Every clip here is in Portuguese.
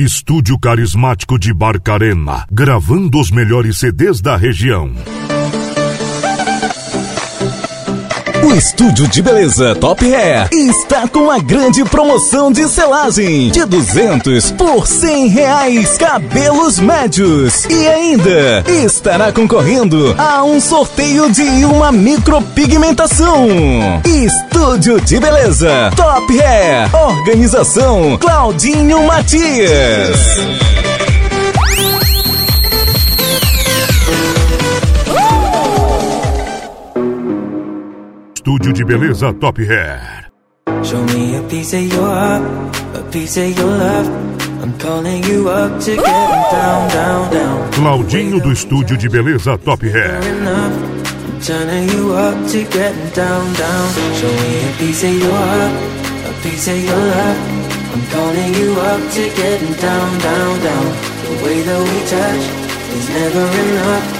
Estúdio Carismático de Barcarena, gravando os melhores CDs da região. O estúdio de beleza Top Hair está com uma grande promoção de selagem de 200 por 100 reais cabelos médios e ainda estará concorrendo a um sorteio de uma micropigmentação. Estúdio de beleza Top Hair, organização Claudinho Matias. Estúdio de beleza Top Hair. Show me a piece of your heart, a piece of your love. I'm calling you up to get down, down, down. Claudinho do Estúdio de Beleza Top Hair. Enough. I'm turning you up to get down, down. Show me a piece of your heart, a piece of your love. I'm calling you up to get down, down, down. The way that we touch is never enough.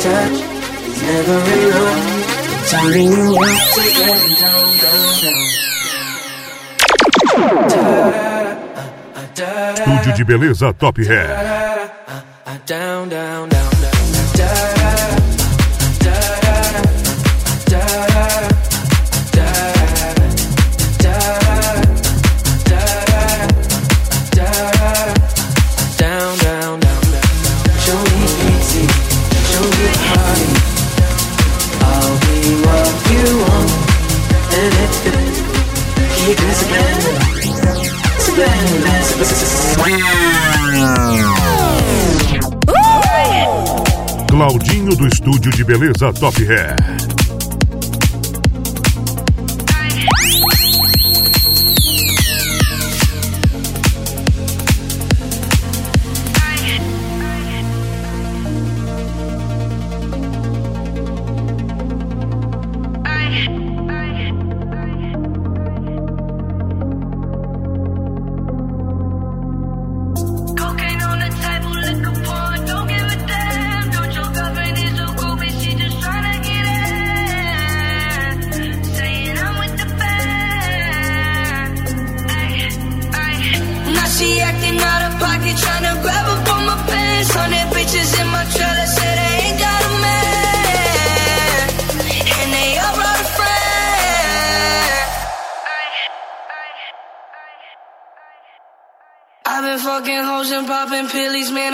touch is never enough. Turning you up to getting down, down, down. Estúdio de Beleza Top Hair. Down, down, down, down. Claudinho do Estúdio de Beleza Top Hair.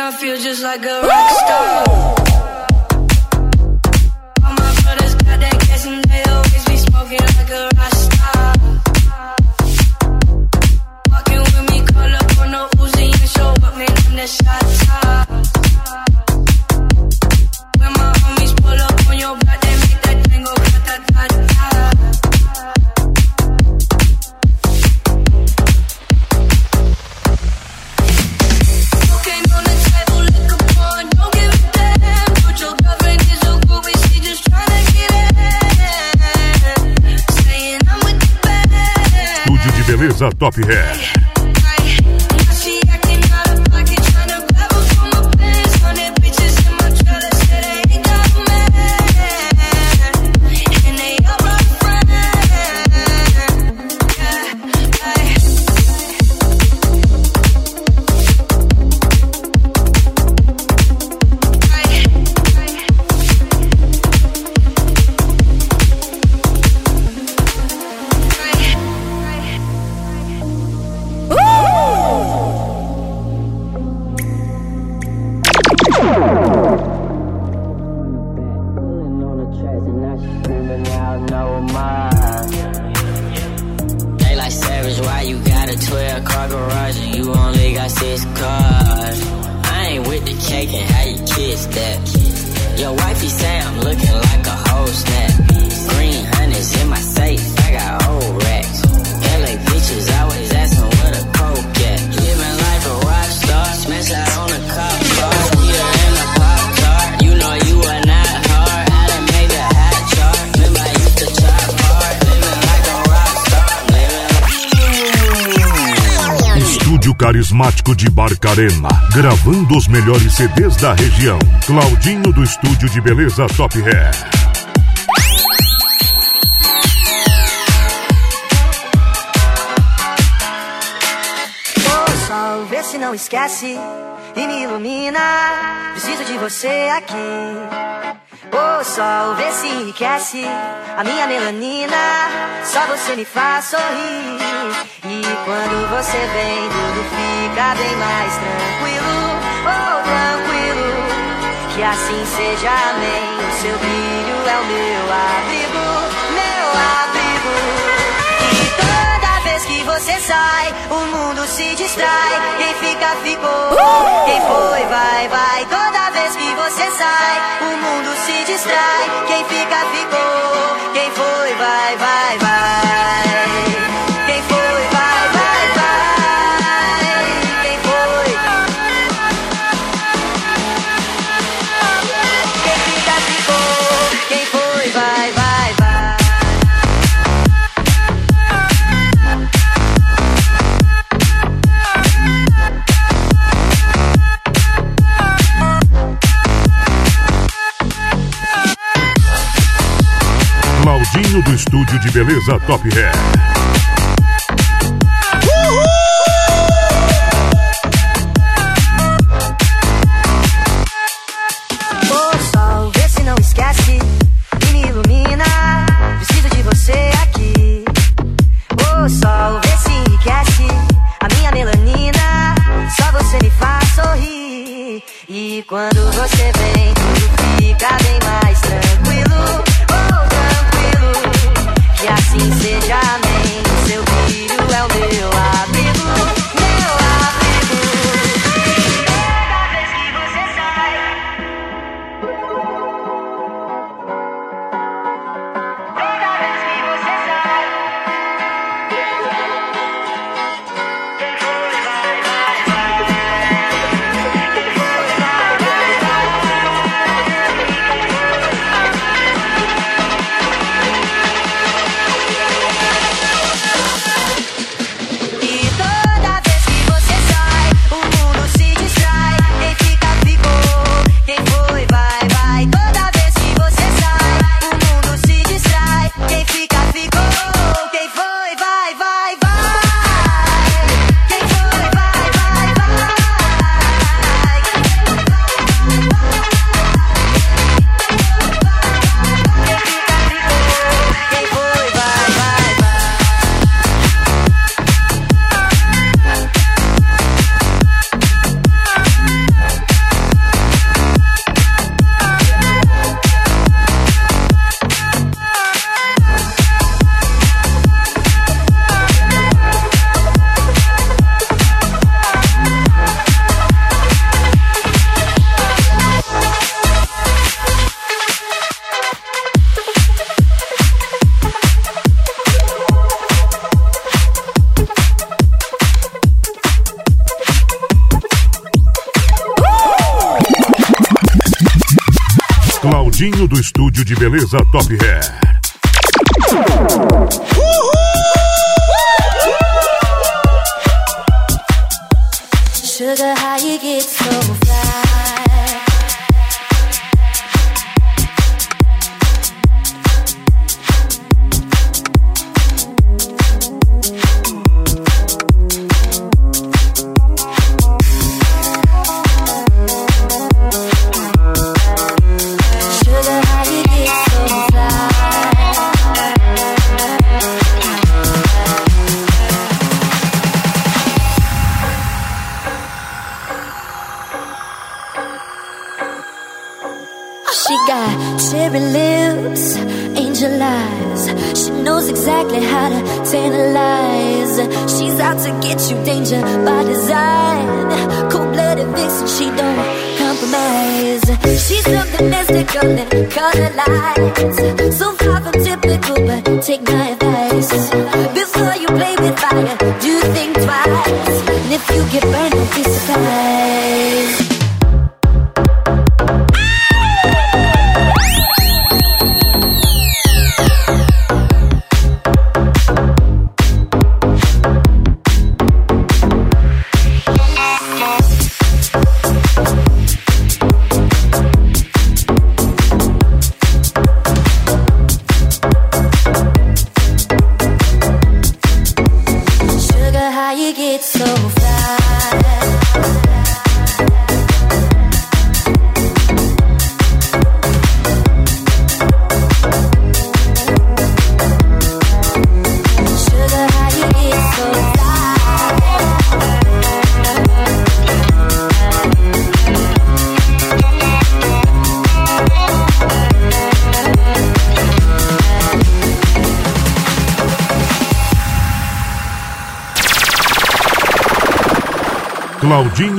I feel just like a rock Beleza Top Hair. Arena, gravando os melhores CDs da região. Claudinho do estúdio de beleza Top Hair. O sol, vê se não esquece e me ilumina. Preciso de você aqui. O sol vê se enriquece a minha melanina. Só você me faz sorrir. E quando você vem, tudo fica bem mais tranquilo. Oh, tranquilo. Que assim seja, amém. O seu brilho é o meu abrigo, meu abrigo. E toda vez que você sai, o mundo se distrai. Quem fica, ficou. Quem foi, vai, vai. Toda vez que você sai, o mundo se distrai. Quem fica, ficou. Quem foi, vai, vai, vai. Estúdio de Beleza Top Hair. de beleza Top Hair. cherry lips, angel eyes. She knows exactly how to tantalize. She's out to get you, danger by design. Cold-blooded vixen, she don't compromise. She's something mystical in color lights. So far from typical, but take my advice. Before you play with fire, do think twice. And if you get burned, don't be surprised.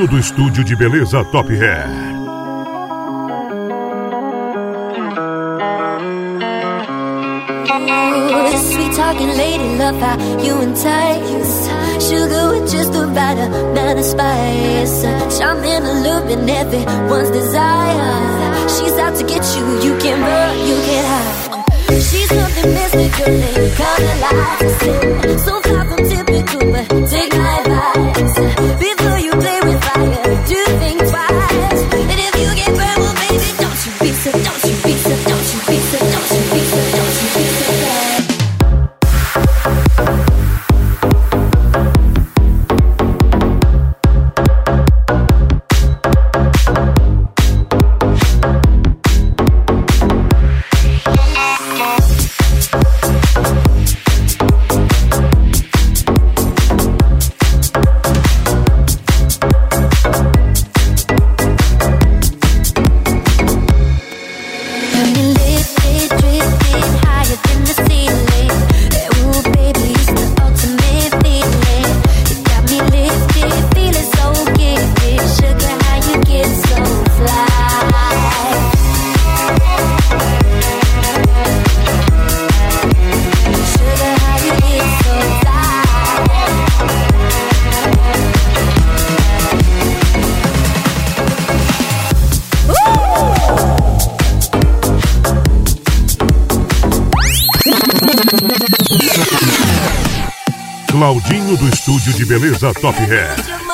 direto do estúdio de beleza Top Hair. Talking lady, love how you entice. Sugar with just of spice. Charming, everyone's desire. She's out to get you, you can run, you can hide. She's mystical, So far from typical, but take Claudinho do estúdio de beleza Top Hair.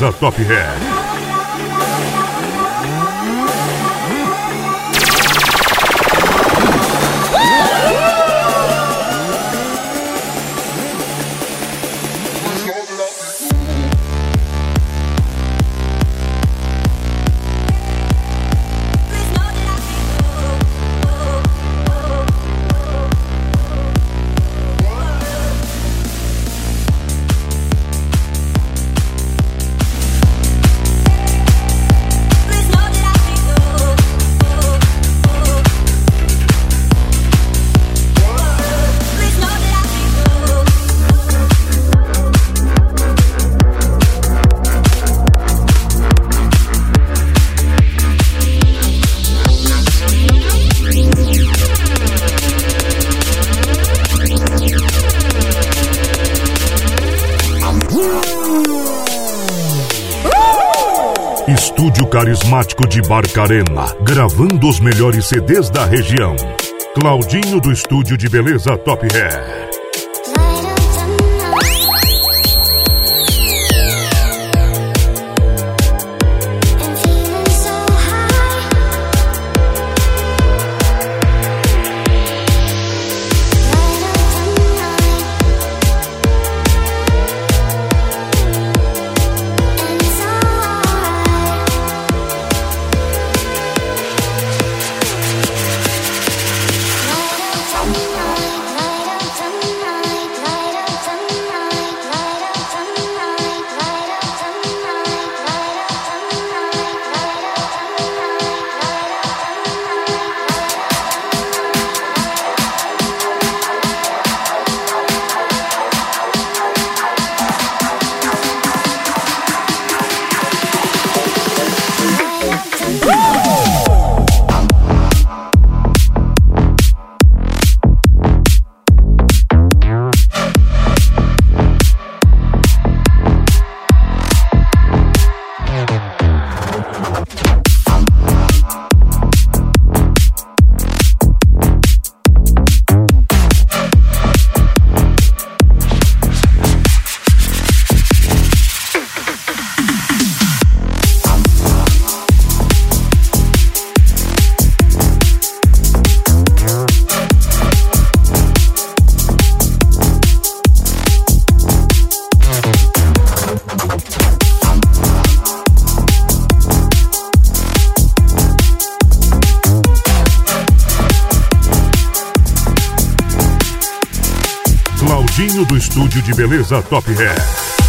Casa Top Hair. Carismático de Barcarena, gravando os melhores CDs da região. Claudinho do Estúdio de Beleza Top Hair. Do Estúdio de Beleza Top Hair.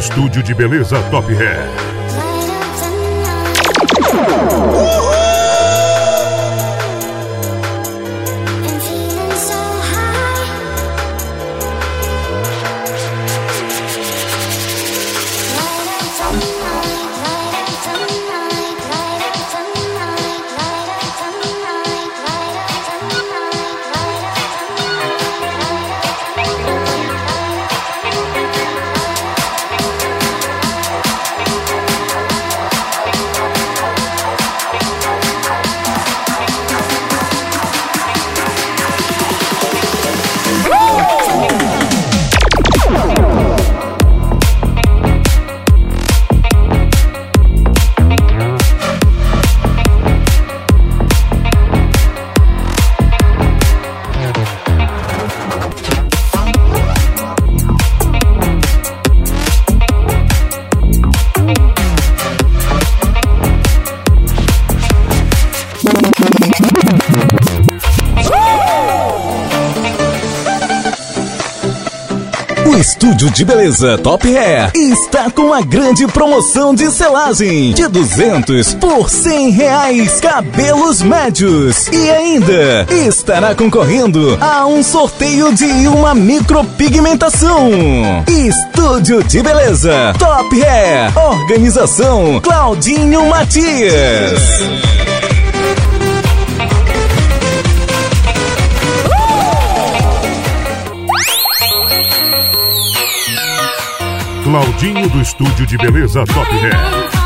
Estúdio de Beleza Top Hair. Estúdio de beleza Top Hair está com uma grande promoção de selagem de 200 por 100 reais cabelos médios e ainda estará concorrendo a um sorteio de uma micropigmentação. Estúdio de beleza Top Hair, organização Claudinho Matias. Claudinho do Estúdio de Beleza Top Hair.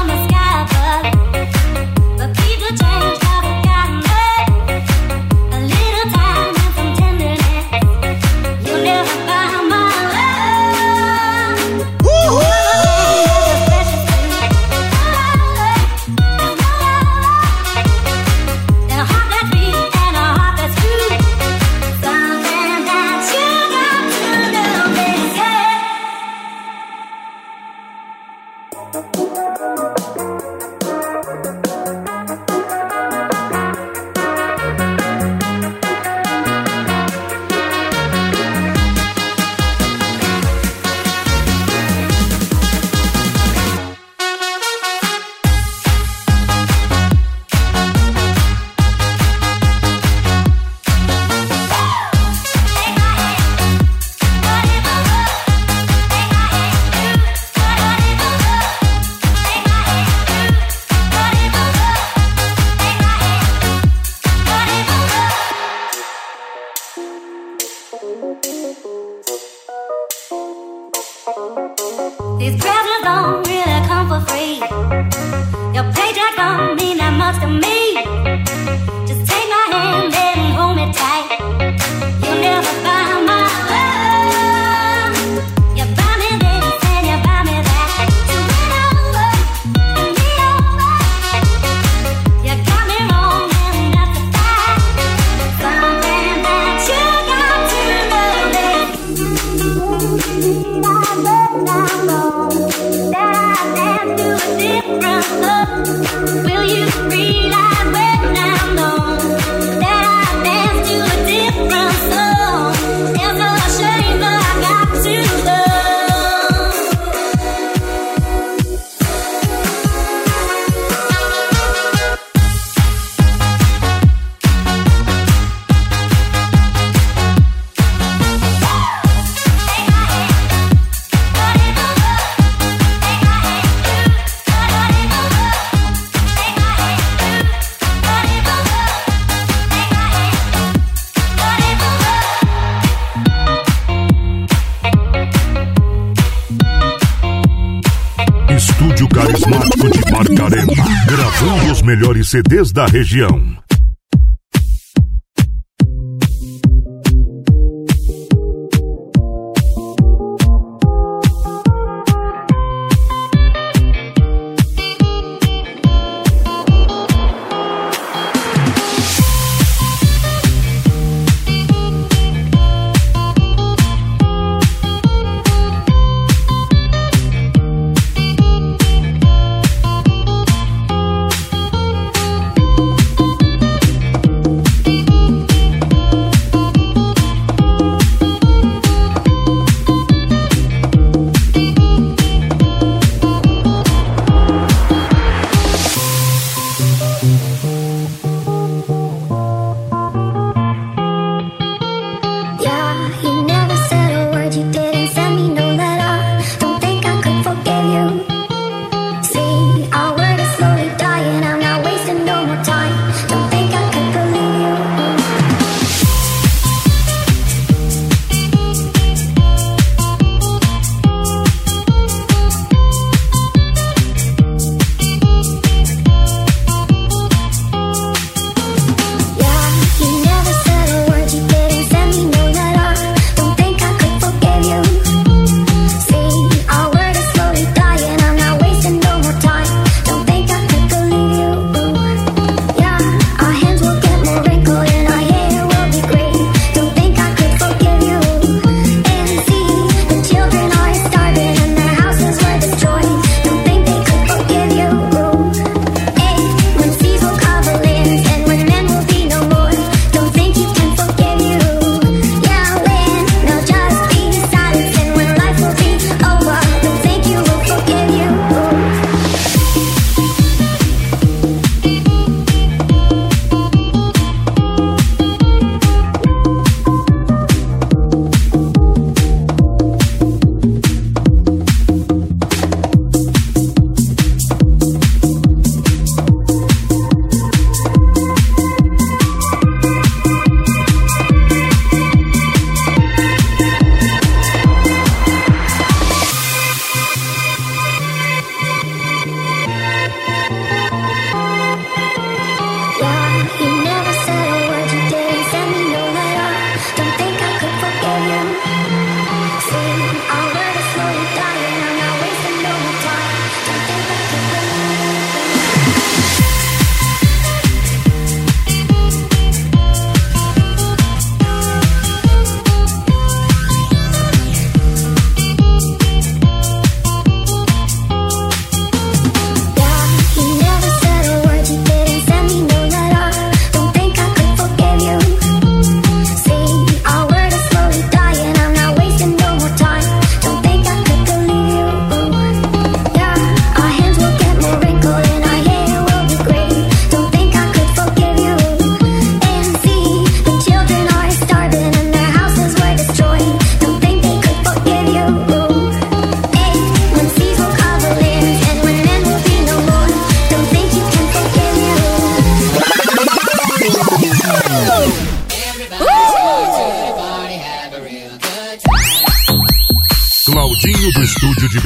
CDs da região.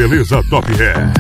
Beleza Top Hair.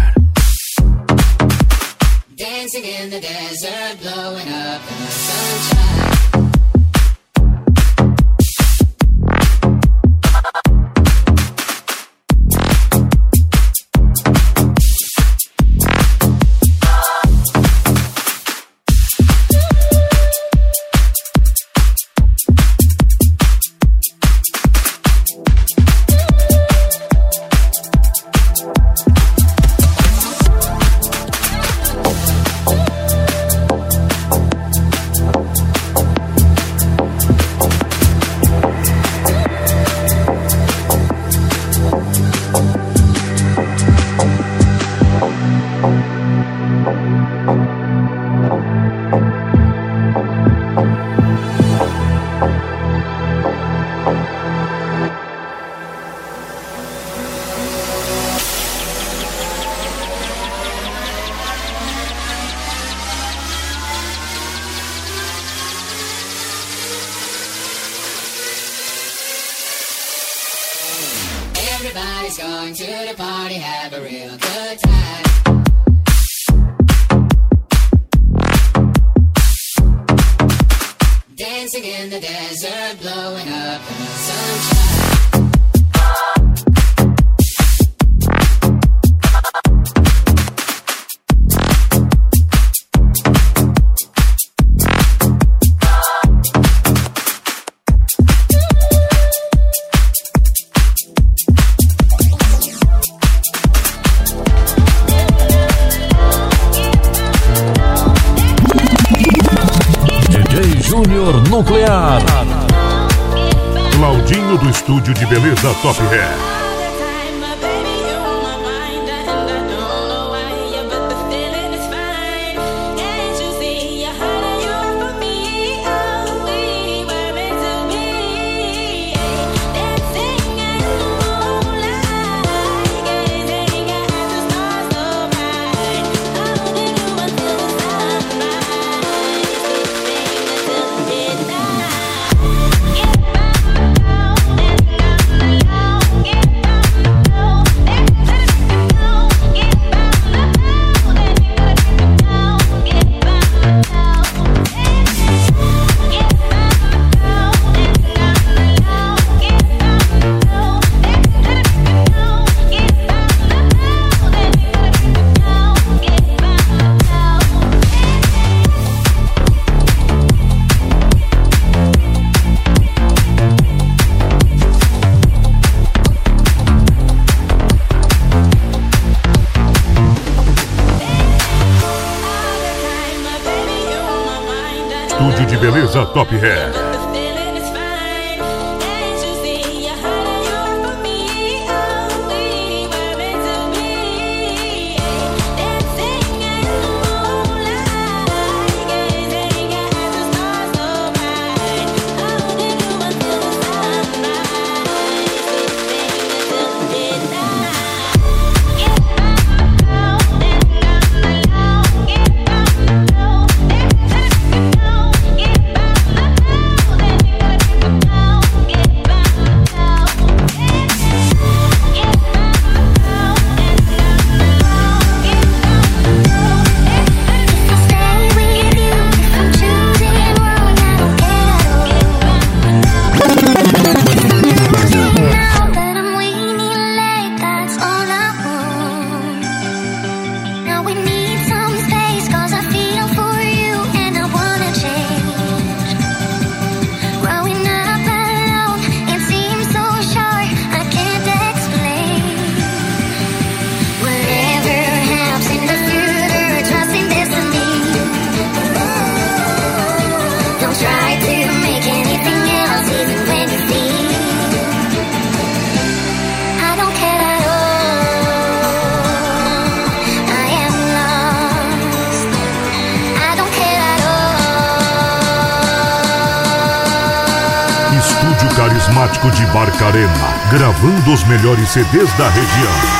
Top Hair. CDs da região.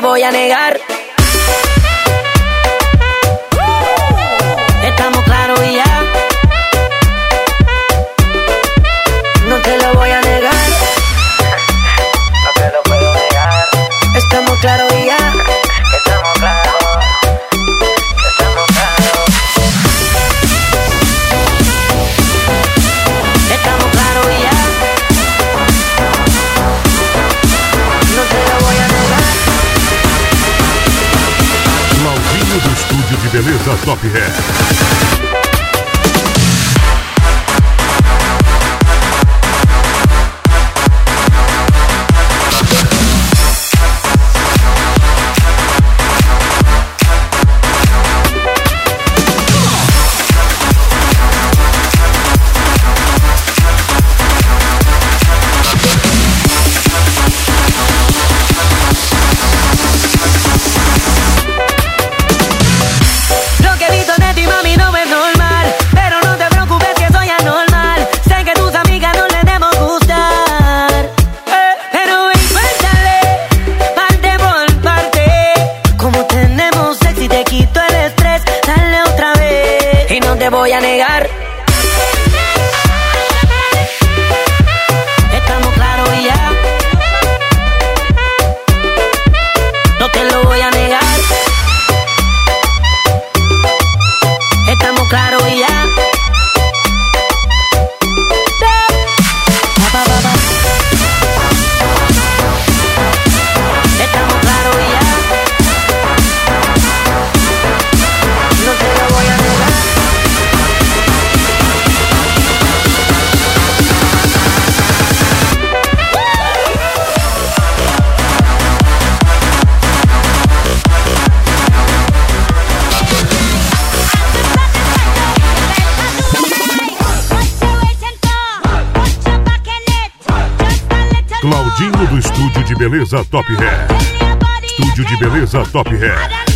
voy a negar. stop your head. voy a negar. Beleza Top Hair. Estúdio de Beleza Top Hair.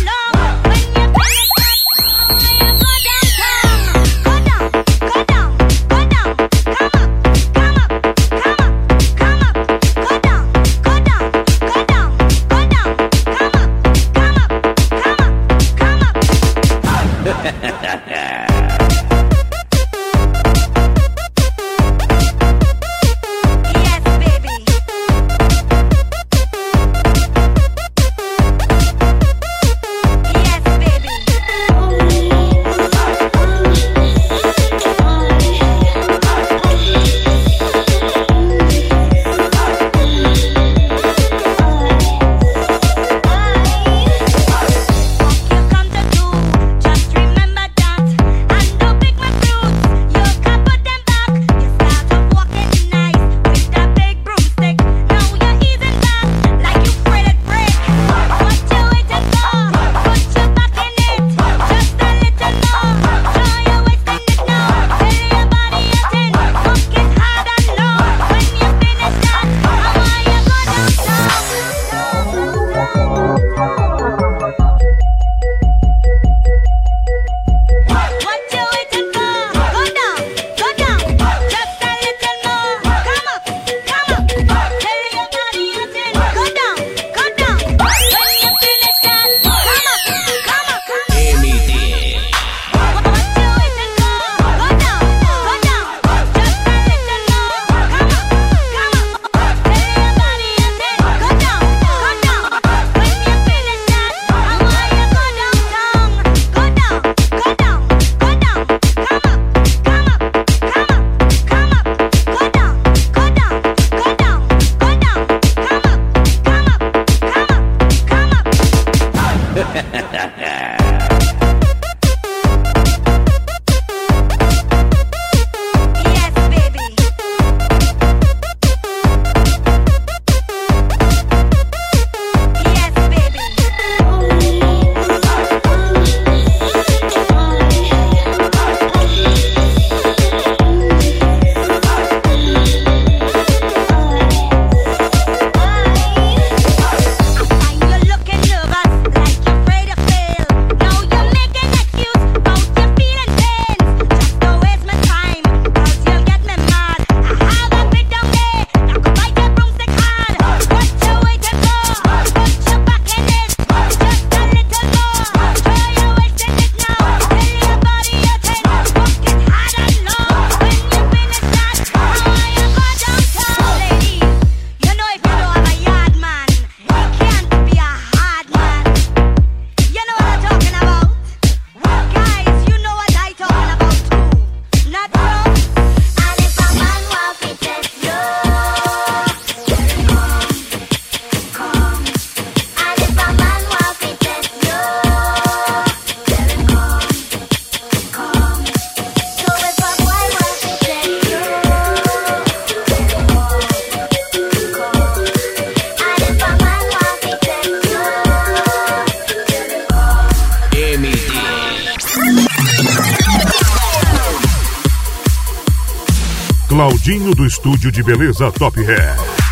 pertinho do estúdio de beleza Top Hair.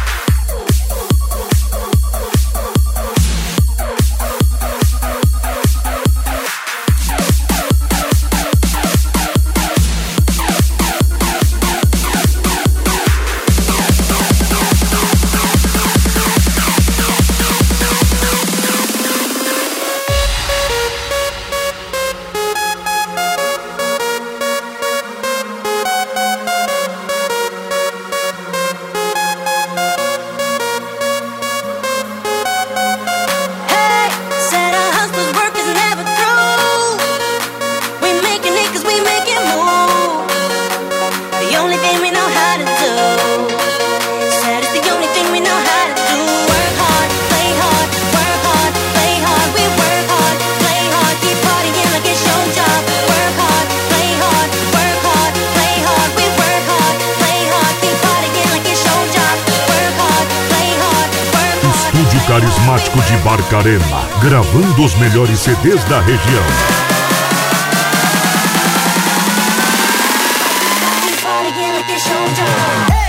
melhores CDs da região. Everybody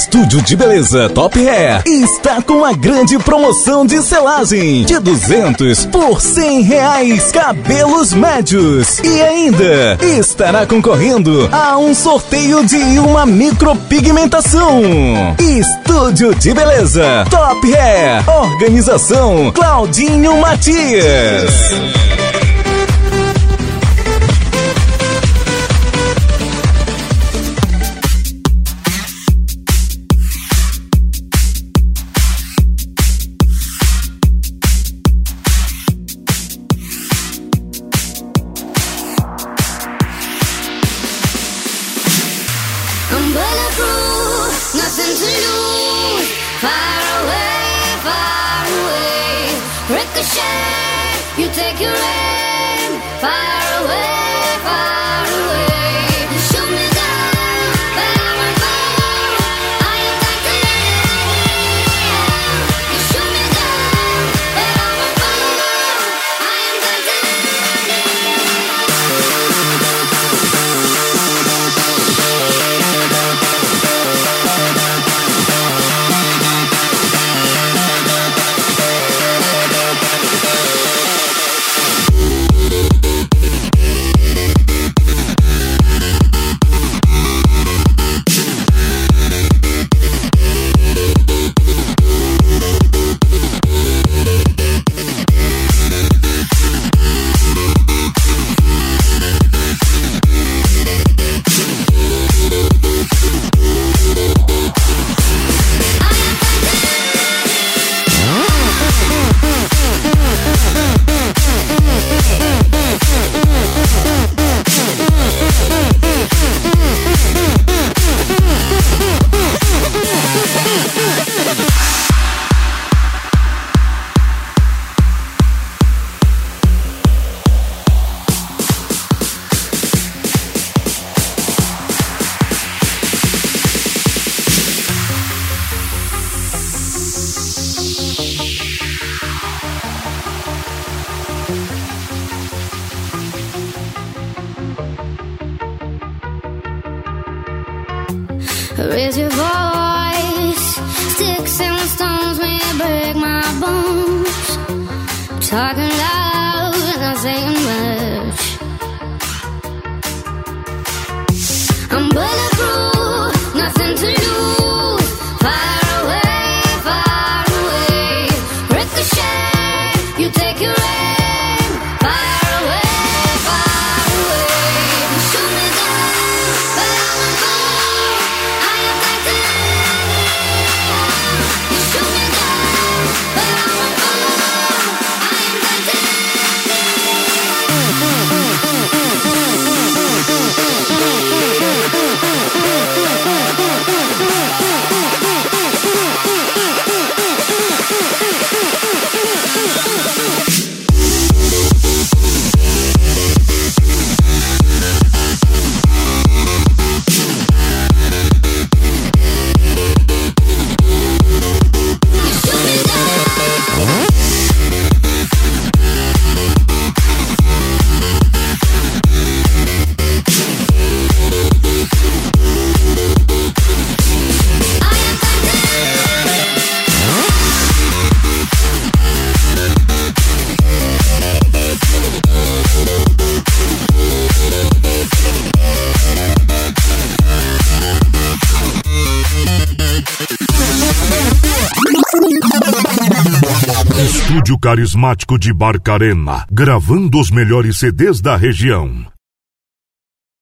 Estúdio de Beleza Top Hair está com a grande promoção de selagem de 200 por 100 reais cabelos médios. E ainda estará concorrendo a um sorteio de uma micropigmentação. Estúdio de Beleza Top Hair. Organização Claudinho Matias. Carismático de Barcarena, gravando os melhores CDs da região.